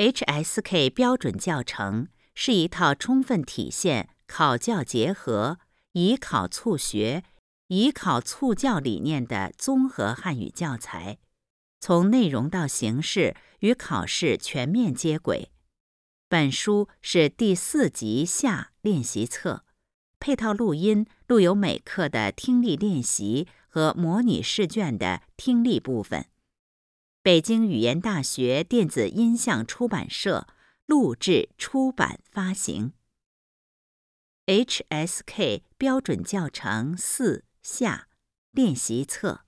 HSK 标准教程是一套充分体现考教结合、以考促学、以考促教理念的综合汉语教材，从内容到形式与考试全面接轨。本书是第四集下练习册，配套录音录有每课的听力练习和模拟试卷的听力部分。北京语言大学电子音像出版社录制、出版、发行。HSK 标准教程四下练习册。